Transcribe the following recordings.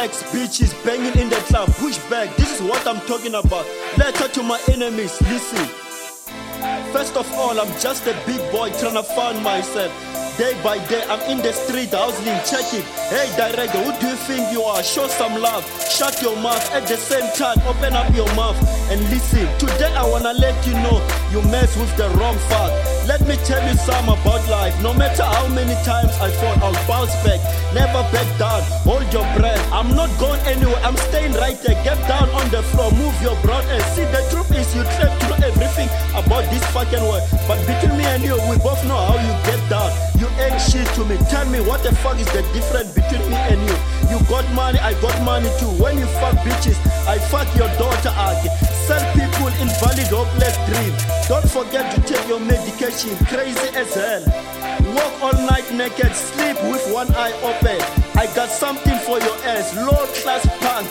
ex bitches banging in the club. Push back, this is what I'm talking about. Letter to my enemies, listen. First of all, I'm just a big boy trying to find myself. Day by day, I'm in the street hustling, check it. Hey, director, who do you think you are? Show some love. Shut your mouth at the same time. Open up your mouth and listen. Today, I wanna let you know you mess with the wrong fuck. Let me tell you some about life. No matter how many times I fall, I'll bounce back. Never back down. Hold your breath. I'm not going anywhere. I'm staying right there. Get down on the floor. Move your broad and see the truth is you to know everything about this fucking world. Me. Tell me what the fuck is the difference between me and you? You got money, I got money too. When you fuck bitches, I fuck your daughter out. Sell people invalid, hopeless dream. Don't forget to take your medication. Crazy as hell. Walk all night naked, sleep with one eye open. I got something for your ass, low class punk.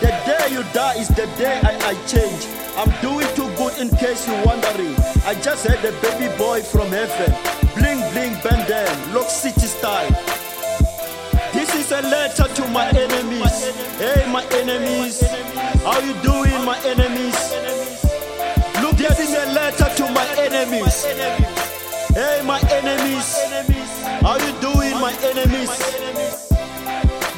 The day you die is the day I, I change. I'm doing too good in case you're wondering. I just had a baby boy from heaven. Enemies. Hey my enemies, how you doing my enemies?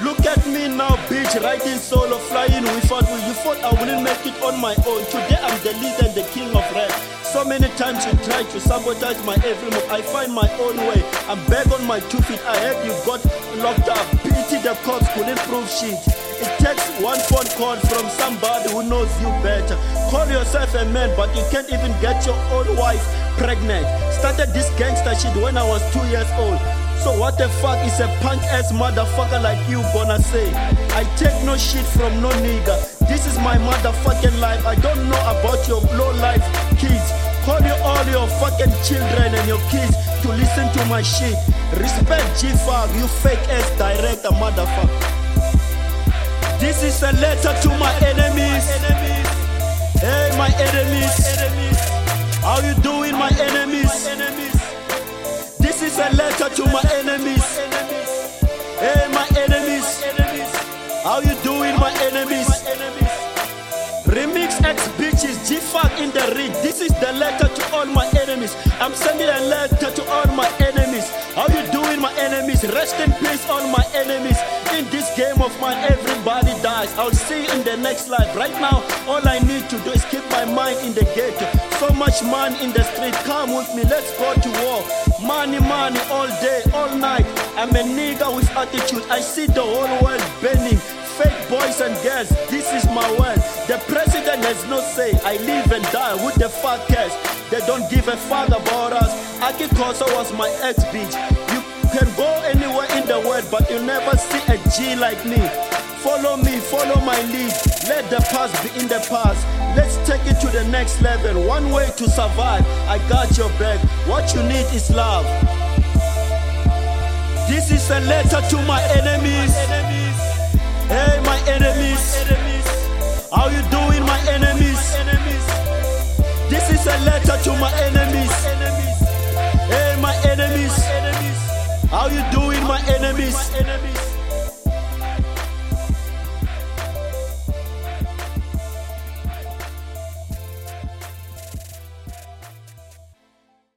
Look at me now, bitch, riding solo, flying without you. You thought I wouldn't make it on my own. Today I'm the leader and the king of rap. So many times you tried to sabotage my every move. I find my own way. I'm back on my two feet. I heard you got locked up. Pity the cops couldn't prove shit. It takes one phone call from somebody who knows you better. Call yourself a man, but you can't even get your own wife pregnant. Started this gangster shit when I was two years old. So what the fuck is a punk ass motherfucker like you gonna say? I take no shit from no nigga. This is my motherfucking life. I don't know about your low life kids. Call you all your fucking children and your kids to listen to my shit. Respect G-Thug, you fake ass director motherfucker. This is a letter to my enemies. Hey, my enemies. How you doing, my enemies? This is a letter to my enemies. Hey, my enemies. How you doing, my enemies? Remix X bitches, G fuck in the ring. This is the letter to all my enemies. I'm sending a letter to all my enemies. How you doing, my enemies? Rest in peace, all my enemies. In this game of everybody dies. I'll see you in the next life. Right now, all I need to do is keep my mind in the ghetto. So much money in the street. Come with me, let's go to war. Money, money, all day, all night. I'm a nigga with attitude. I see the whole world burning. Fake boys and girls, this is my world. The president has no say. I live and die with the fuck cares. They don't give a fuck about us. Aki Kosa was my ex bitch. You can go anywhere in the world, but you'll never see a G like me. Follow me, follow my lead. Let the past be in the past. Let's take it to the next level. One way to survive. I got your back. What you need is love. This is a letter to my enemies. Hey, my enemies.